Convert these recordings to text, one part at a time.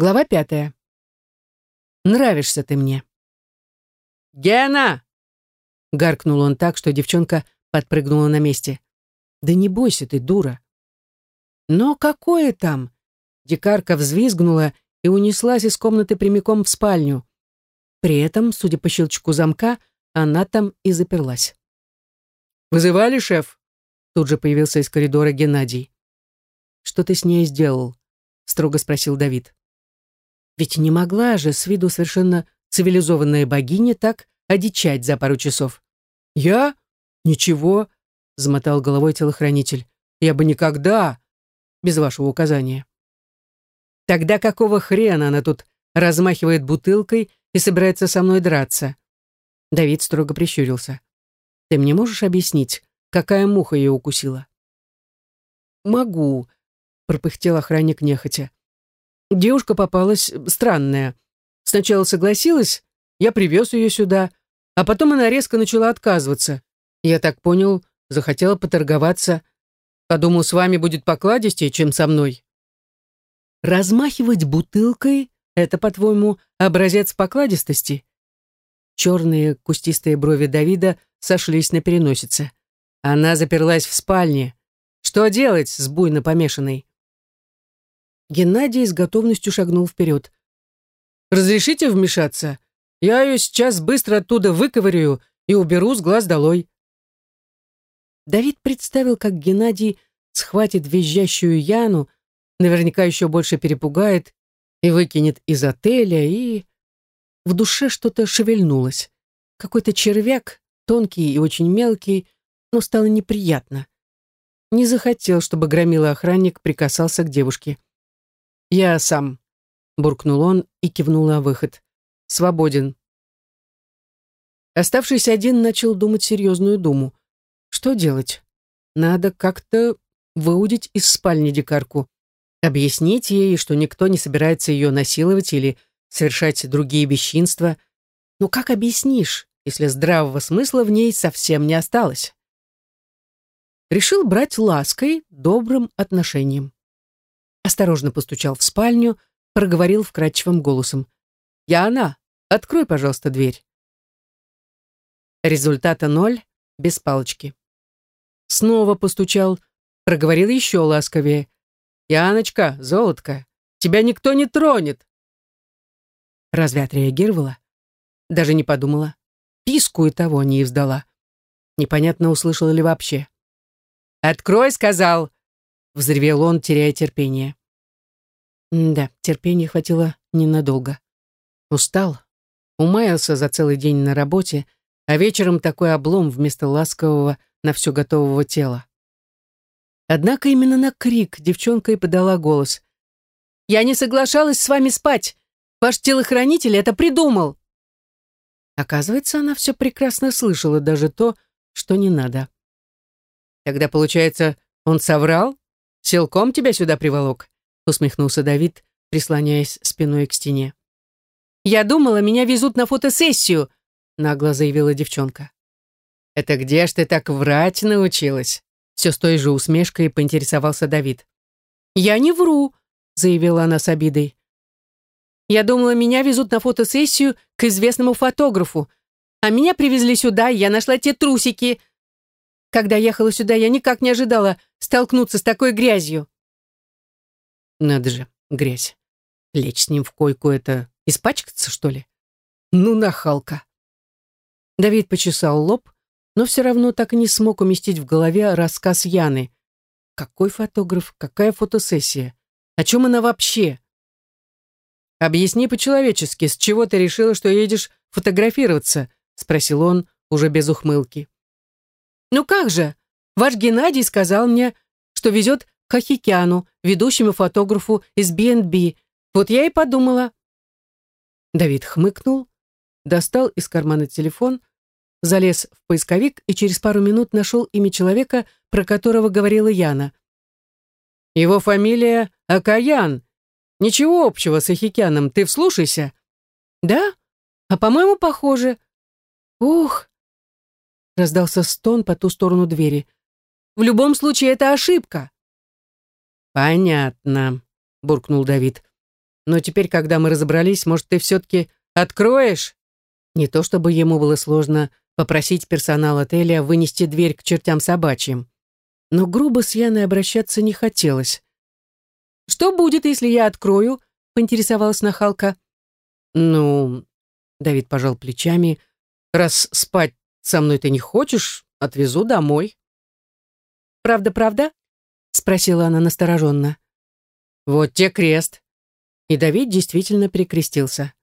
Глава пятая. Нравишься ты мне. «Гена!» — гаркнул он так, что девчонка подпрыгнула на месте. «Да не бойся ты, дура!» Но какое там? Дикарка взвизгнула и унеслась из комнаты прямиком в спальню. При этом, судя по щелчку замка, она там и заперлась. «Вызывали, шеф?» Тут же появился из коридора Геннадий. «Что ты с ней сделал?» — строго спросил Давид. Ведь не могла же с виду совершенно цивилизованная богиня так одичать за пару часов. «Я? Ничего», — замотал головой телохранитель. «Я бы никогда, без вашего указания». «Тогда какого хрена она тут размахивает бутылкой и собирается со мной драться?» Давид строго прищурился. «Ты мне можешь объяснить, какая муха ее укусила?» «Могу», — пропыхтел охранник нехотя. Девушка попалась странная. Сначала согласилась, я привез ее сюда, а потом она резко начала отказываться. Я так понял, захотела поторговаться. Подумал, с вами будет покладистее, чем со мной. Размахивать бутылкой — это, по-твоему, образец покладистости? Черные кустистые брови Давида сошлись на переносице. Она заперлась в спальне. Что делать с буйно помешанной? Геннадий с готовностью шагнул вперед. «Разрешите вмешаться? Я ее сейчас быстро оттуда выковырю и уберу с глаз долой». Давид представил, как Геннадий схватит визжащую Яну, наверняка еще больше перепугает и выкинет из отеля, и... В душе что-то шевельнулось. Какой-то червяк, тонкий и очень мелкий, но стало неприятно. Не захотел, чтобы громила охранник прикасался к девушке. «Я сам», — буркнул он и кивнул на выход. «Свободен». Оставшийся один начал думать серьезную думу. Что делать? Надо как-то выудить из спальни дикарку. Объяснить ей, что никто не собирается ее насиловать или совершать другие бесчинства. Но как объяснишь, если здравого смысла в ней совсем не осталось? Решил брать лаской, добрым отношением осторожно постучал в спальню, проговорил вкрадчивым голосом. «Я она. Открой, пожалуйста, дверь». Результата ноль, без палочки. Снова постучал, проговорил еще ласковее. «Яночка, золотко, тебя никто не тронет». Разве отреагировала? Даже не подумала. Писку и того не издала. Непонятно, услышала ли вообще. «Открой!» — сказал. Взревел он, теряя терпение. да, терпения хватило ненадолго. Устал, умаялся за целый день на работе, а вечером такой облом вместо ласкового на все готового тела. Однако именно на крик девчонка и подала голос. «Я не соглашалась с вами спать! Ваш телохранитель это придумал!» Оказывается, она все прекрасно слышала, даже то, что не надо. Тогда, получается, он соврал? Силком тебя сюда приволок?» усмехнулся Давид, прислоняясь спиной к стене. «Я думала, меня везут на фотосессию», нагло заявила девчонка. «Это где ж ты так врать научилась?» Все с той же усмешкой поинтересовался Давид. «Я не вру», заявила она с обидой. «Я думала, меня везут на фотосессию к известному фотографу, а меня привезли сюда, я нашла те трусики, когда ехала сюда, я никак не ожидала столкнуться с такой грязью. Надо же, грязь. Лечь с ним в койку — это испачкаться, что ли? Ну, нахалка. Давид почесал лоб, но все равно так и не смог уместить в голове рассказ Яны. Какой фотограф, какая фотосессия? О чем она вообще? «Объясни по-человечески, с чего ты решила, что едешь фотографироваться?» — спросил он, уже без ухмылки. «Ну как же? Ваш Геннадий сказал мне, что везет к Ахикяну, ведущему фотографу из B&B. Вот я и подумала». Давид хмыкнул, достал из кармана телефон, залез в поисковик и через пару минут нашел имя человека, про которого говорила Яна. «Его фамилия Акаян. Ничего общего с Ахикяном, ты вслушайся». «Да? А по-моему, похоже». «Ух, Раздался стон по ту сторону двери. «В любом случае, это ошибка!» «Понятно», — буркнул Давид. Но теперь, когда мы разобрались, может, ты все-таки откроешь?» Не то чтобы ему было сложно попросить персонал отеля вынести дверь к чертям собачьим. Но грубо с Яной обращаться не хотелось. «Что будет, если я открою?» — поинтересовалась нахалка. «Ну...» — Давид пожал плечами. «Раз спать со мной ты не хочешь, отвезу домой». «Правда-правда?» — спросила она настороженно. «Вот те крест». И Давид действительно прикрестился.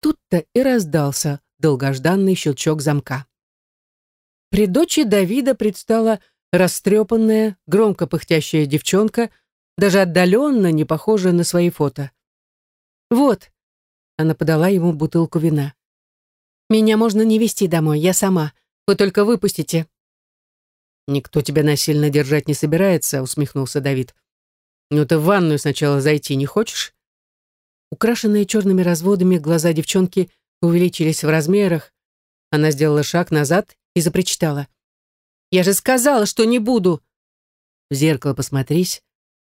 Тут-то и раздался долгожданный щелчок замка. При дочи Давида предстала растрепанная, громко пыхтящая девчонка, даже отдаленно не похожая на свои фото. «Вот», — она подала ему бутылку вина. «Меня можно не вести домой, я сама. Вы только выпустите». «Никто тебя насильно держать не собирается», — усмехнулся Давид. «Ну ты в ванную сначала зайти не хочешь?» Украшенные черными разводами глаза девчонки увеличились в размерах. Она сделала шаг назад и запричитала. «Я же сказала, что не буду!» «В зеркало посмотрись,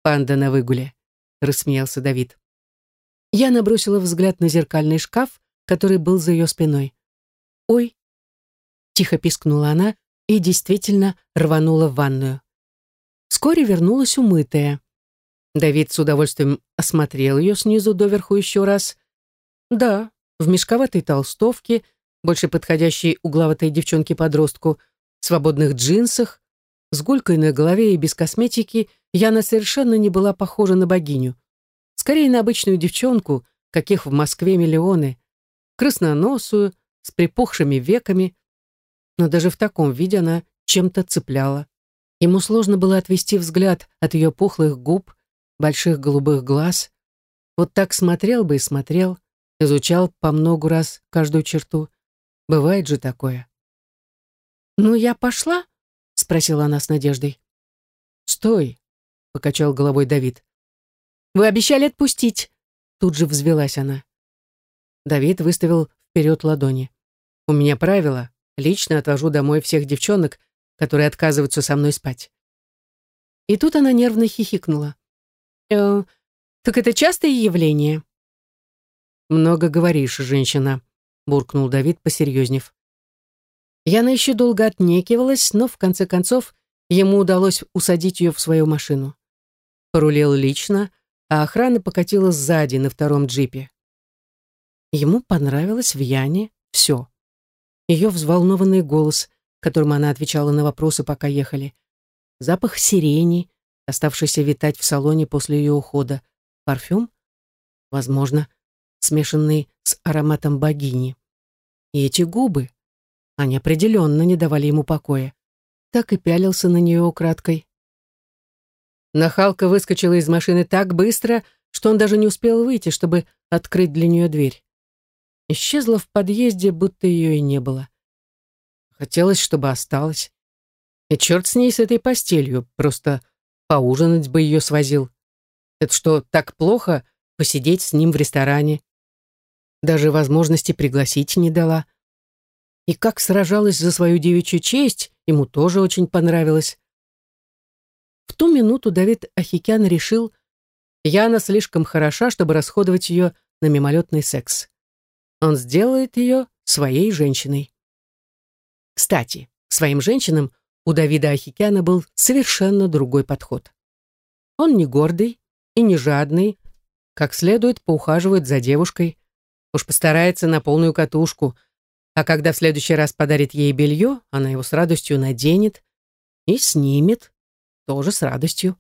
панда на выгуле», — рассмеялся Давид. Я набросила взгляд на зеркальный шкаф, который был за ее спиной. «Ой!» — тихо пискнула она и действительно рванула в ванную. Вскоре вернулась умытая. Давид с удовольствием осмотрел ее снизу доверху еще раз. Да, в мешковатой толстовке, больше подходящей угловатой девчонке-подростку, свободных джинсах, с гулькой на голове и без косметики, Яна совершенно не была похожа на богиню. Скорее на обычную девчонку, каких в Москве миллионы, красноносую, с припухшими веками. Но даже в таком виде она чем-то цепляла. Ему сложно было отвести взгляд от ее пухлых губ, больших голубых глаз. Вот так смотрел бы и смотрел, изучал по многу раз каждую черту. Бывает же такое. «Ну, я пошла?» — спросила она с надеждой. «Стой!» — покачал головой Давид. «Вы обещали отпустить!» Тут же взвелась она. Давид выставил вперед ладони. «У меня правило. Лично отвожу домой всех девчонок, которые отказываются со мной спать». И тут она нервно хихикнула. «Э, так это частое явление?» «Много говоришь, женщина», — буркнул Давид, посерьезнев. Яна еще долго отнекивалась, но в конце концов ему удалось усадить ее в свою машину. Порулил лично, а охрана покатила сзади на втором джипе. Ему понравилось в Яне все. Ее взволнованный голос, которым она отвечала на вопросы, пока ехали, запах сирени, оставшийся витать в салоне после ее ухода, парфюм, возможно, смешанный с ароматом богини. И эти губы, они определенно не давали ему покоя. Так и пялился на нее украдкой. Нахалка выскочила из машины так быстро, что он даже не успел выйти, чтобы открыть для нее дверь. Исчезла в подъезде, будто ее и не было. Хотелось, чтобы осталась. И черт с ней, с этой постелью, просто Поужинать бы ее свозил. Это что, так плохо посидеть с ним в ресторане? Даже возможности пригласить не дала. И как сражалась за свою девичью честь, ему тоже очень понравилось. В ту минуту Давид Ахикян решил, Яна слишком хороша, чтобы расходовать ее на мимолетный секс. Он сделает ее своей женщиной. Кстати, своим женщинам у Давида Ахикяна был совершенно другой подход. Он не гордый и не жадный, как следует поухаживает за девушкой, уж постарается на полную катушку, а когда в следующий раз подарит ей белье, она его с радостью наденет и снимет, тоже с радостью.